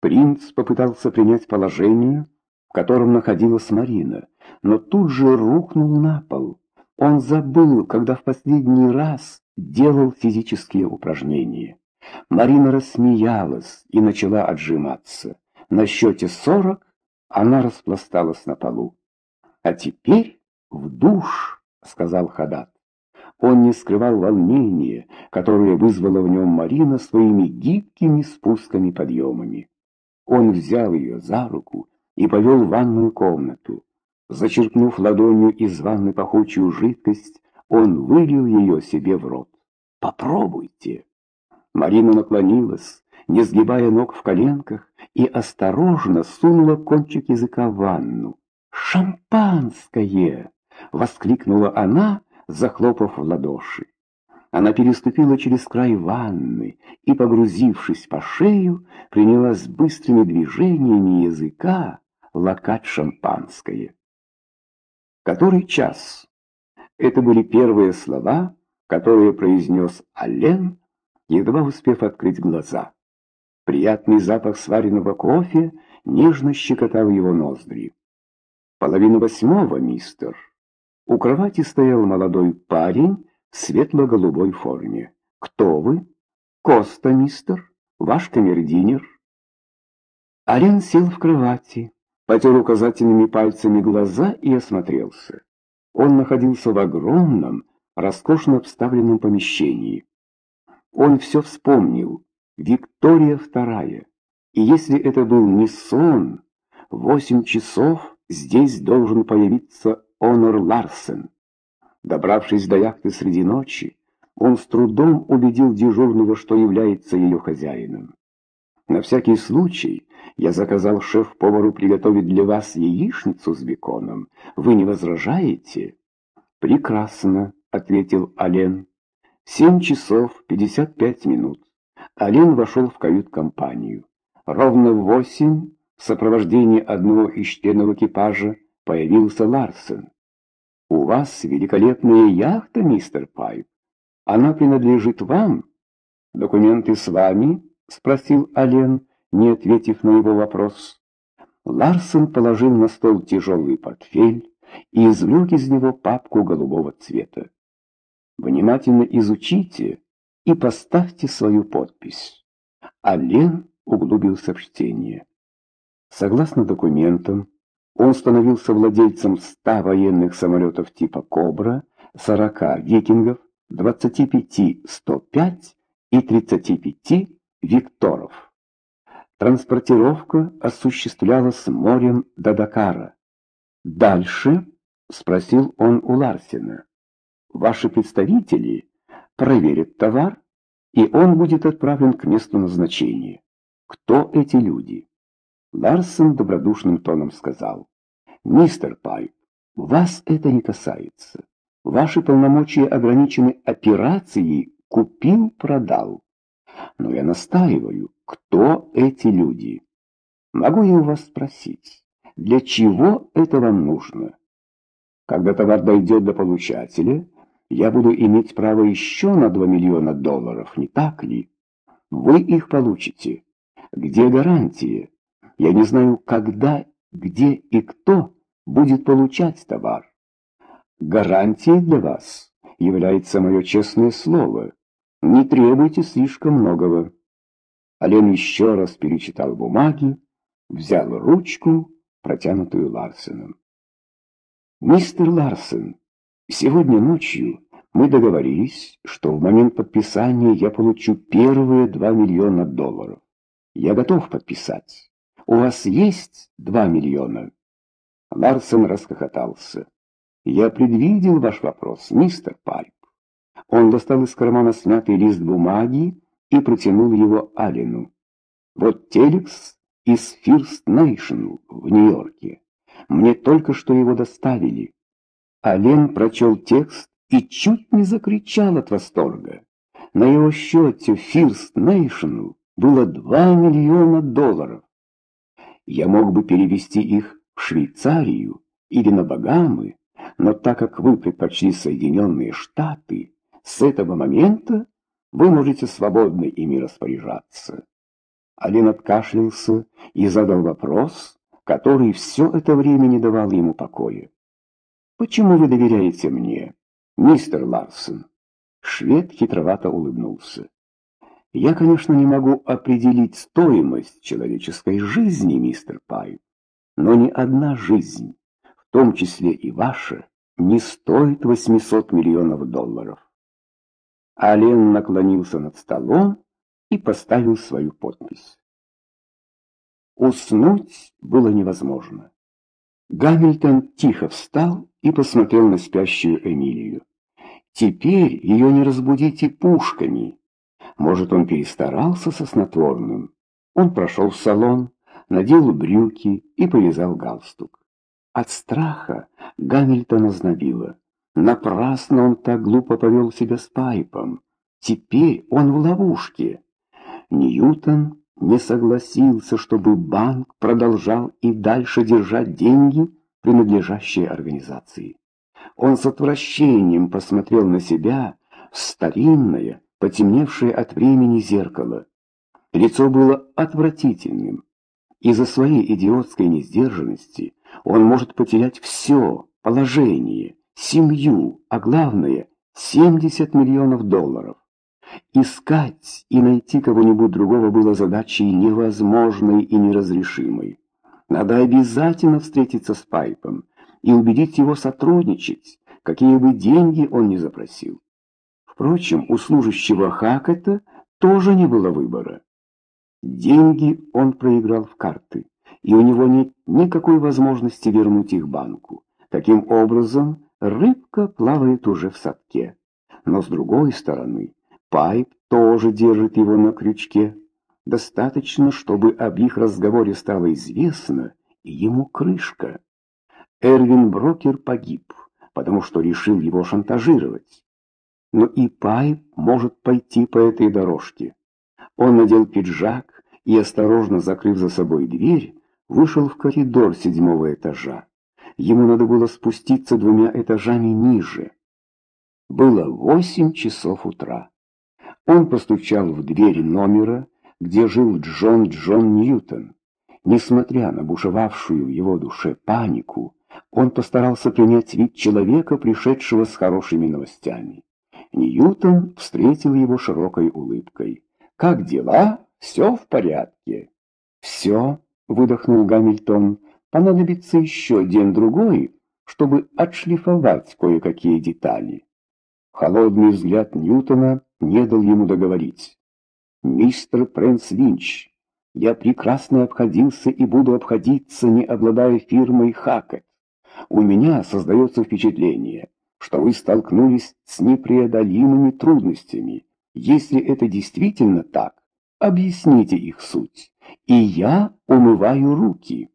Принц попытался принять положение, в котором находилась Марина, но тут же рухнул на пол. Он забыл, когда в последний раз делал физические упражнения. Марина рассмеялась и начала отжиматься. На счете сорок она распласталась на полу. «А теперь в душ», — сказал Хадат. Он не скрывал волнения, которое вызвало в нем Марина своими гибкими спусками-подъемами. Он взял ее за руку и повел в ванную комнату. Зачерпнув ладонью из ванны пахучую жидкость, он вылил ее себе в рот. «Попробуйте!» Марина наклонилась, не сгибая ног в коленках, и осторожно сунула кончик языка в ванну. «Шампанское!» — воскликнула она, захлопав в ладоши. Она переступила через край ванны и, погрузившись по шею, принялась быстрыми движениями языка лакать шампанское. «Который час?» Это были первые слова, которые произнес Ален, едва успев открыть глаза. Приятный запах сваренного кофе нежно щекотал его ноздри. «Половина восьмого, мистер». У кровати стоял молодой парень в светло-голубой форме. «Кто вы?» «Коста, мистер, ваш камердинер». Арен сел в кровати, потер указательными пальцами глаза и осмотрелся. Он находился в огромном, роскошно обставленном помещении. Он все вспомнил. Виктория вторая. И если это был не сон, восемь часов здесь должен появиться Онор Ларсен. Добравшись до яхты среди ночи, он с трудом убедил дежурного, что является ее хозяином. На всякий случай я заказал шеф-повару приготовить для вас яичницу с беконом. Вы не возражаете? Прекрасно, ответил Ален. Семь часов пятьдесят пять минут. Ален вошел в кают-компанию. Ровно в восемь в сопровождении одного из членов экипажа появился Ларсен. «У вас великолепная яхта, мистер Пайп. Она принадлежит вам?» «Документы с вами?» — спросил Ален, не ответив на его вопрос. Ларсен положил на стол тяжелый портфель и извлек из него папку голубого цвета. «Внимательно изучите и поставьте свою подпись». Ален углубился в чтение. Согласно документам, он становился владельцем 100 военных самолетов типа «Кобра», 40 «Викингов», 25 «105» и 35 «Викторов». Транспортировка осуществлялась морем до Дакара. «Дальше?» — спросил он у Ларсена. «Ваши представители проверят товар, и он будет отправлен к месту назначения. Кто эти люди?» Ларсен добродушным тоном сказал. «Мистер Пайп, вас это не касается. Ваши полномочия ограничены операцией «купил-продал». Но я настаиваю, кто эти люди? Могу я у вас спросить, для чего это вам нужно? Когда товар дойдет до получателя, я буду иметь право еще на 2 миллиона долларов, не так ли? Вы их получите. Где гарантия? Я не знаю, когда, где и кто будет получать товар. Гарантией для вас является мое честное слово. Не требуйте слишком многого. Ален еще раз перечитал бумаги, взял ручку, протянутую Ларсеном. «Мистер Ларсен, сегодня ночью мы договорились, что в момент подписания я получу первые два миллиона долларов. Я готов подписать. У вас есть два миллиона?» Ларсон расхохотался. «Я предвидел ваш вопрос, мистер Пайп». Он достал из кармана смятый лист бумаги и протянул его Алину. «Вот телекс из First Nation в Нью-Йорке. Мне только что его доставили». Ален прочел текст и чуть не закричал от восторга. На его счете First Nation было два миллиона долларов. Я мог бы перевести их в Швейцарию или на Багамы, но так как вы предпочли Соединенные Штаты, с этого момента вы можете свободно ими распоряжаться. Ален откашлялся и задал вопрос, который все это время не давал ему покоя. «Почему вы доверяете мне, мистер Ларсон?» Швед хитровато улыбнулся. «Я, конечно, не могу определить стоимость человеческой жизни, мистер Пайп, но ни одна жизнь, в том числе и ваша, не стоит 800 миллионов долларов. Ален наклонился над столом и поставил свою подпись. Уснуть было невозможно. Гамильтон тихо встал и посмотрел на спящую Эмилию. Теперь ее не разбудите пушками. Может, он перестарался со снотворным. Он прошел в салон, надел брюки и повязал галстук. От страха Гамильтона знобило. Напрасно он так глупо повел себя с Пайпом. Теперь он в ловушке. Ньютон не согласился, чтобы банк продолжал и дальше держать деньги, принадлежащие организации. Он с отвращением посмотрел на себя в старинное, потемневшее от времени зеркало. Лицо было отвратительным. Из-за своей идиотской несдержанности он может потерять все, положение, семью, а главное, 70 миллионов долларов. Искать и найти кого-нибудь другого было задачей невозможной и неразрешимой. Надо обязательно встретиться с Пайпом и убедить его сотрудничать, какие бы деньги он ни запросил. Впрочем, у служащего Хакета тоже не было выбора. Деньги он проиграл в карты, и у него нет никакой возможности вернуть их банку. Таким образом, рыбка плавает уже в садке. Но с другой стороны, Пайп тоже держит его на крючке. Достаточно, чтобы об их разговоре стало известно, и ему крышка. Эрвин Брокер погиб, потому что решил его шантажировать. Но и Пайп может пойти по этой дорожке. Он надел пиджак и, осторожно закрыв за собой дверь, вышел в коридор седьмого этажа. Ему надо было спуститься двумя этажами ниже. Было восемь часов утра. Он постучал в дверь номера, где жил Джон Джон Ньютон. Несмотря на бушевавшую в его душе панику, он постарался принять вид человека, пришедшего с хорошими новостями. Ньютон встретил его широкой улыбкой. «Как дела? Все в порядке?» «Все», — выдохнул Гамильтон, — «понадобится еще день-другой, чтобы отшлифовать кое-какие детали». Холодный взгляд Ньютона не дал ему договорить. «Мистер Прэнс Линч, я прекрасно обходился и буду обходиться, не обладая фирмой Хакет. У меня создается впечатление, что вы столкнулись с непреодолимыми трудностями. Если это действительно так, объясните их суть, и я умываю руки».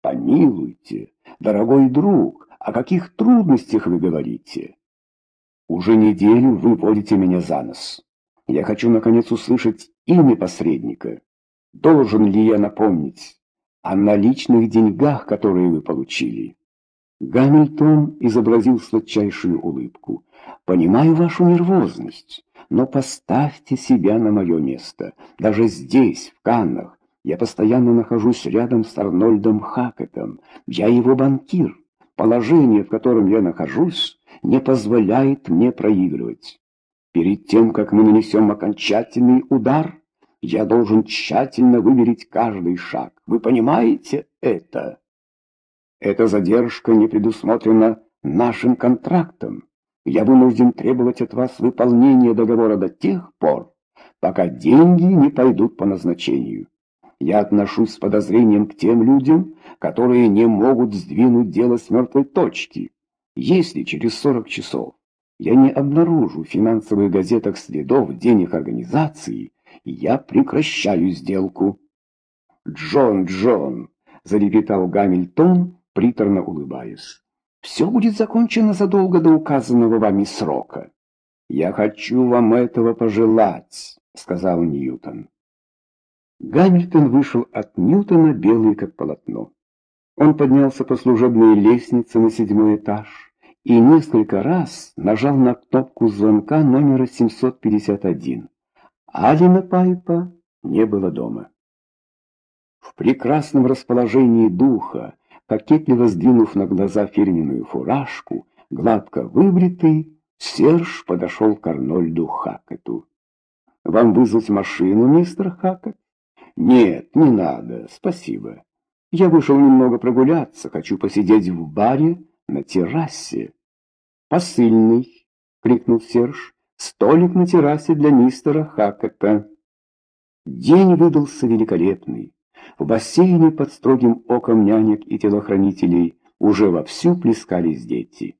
«Помилуйте, дорогой друг, о каких трудностях вы говорите?» Уже неделю вы водите меня за нос. Я хочу, наконец, услышать имя посредника. Должен ли я напомнить о наличных деньгах, которые вы получили?» Гамильтон изобразил сладчайшую улыбку. «Понимаю вашу нервозность, но поставьте себя на мое место. Даже здесь, в Каннах, я постоянно нахожусь рядом с Арнольдом Хакетом. Я его банкир. Положение, в котором я нахожусь, не позволяет мне проигрывать. Перед тем, как мы нанесем окончательный удар, я должен тщательно выверить каждый шаг. Вы понимаете это? Эта задержка не предусмотрена нашим контрактом. Я вынужден требовать от вас выполнения договора до тех пор, пока деньги не пойдут по назначению. Я отношусь с подозрением к тем людям, которые не могут сдвинуть дело с мертвой точки. Если через 40 часов я не обнаружу в финансовых газетах следов денег организации, я прекращаю сделку. Джон, Джон, залепетал Гамильтон, приторно улыбаясь. Все будет закончено задолго до указанного вами срока. Я хочу вам этого пожелать, сказал Ньютон. Гамильтон вышел от Ньютона белый как полотно. Он поднялся по служебной лестнице на седьмой этаж и несколько раз нажал на кнопку звонка номера 751. Алина Пайпа не было дома. В прекрасном расположении духа, кокетливо сдвинув на глаза фирменную фуражку, гладко выбритый, Серж подошел к Арнольду Хакету. «Вам вызвать машину, мистер Хакет?» «Нет, не надо, спасибо. Я вышел немного прогуляться, хочу посидеть в баре на террасе». «Посыльный!» — крикнул Серж. «Столик на террасе для мистера Хакета». День выдался великолепный. В бассейне под строгим оком нянек и телохранителей уже вовсю плескались дети.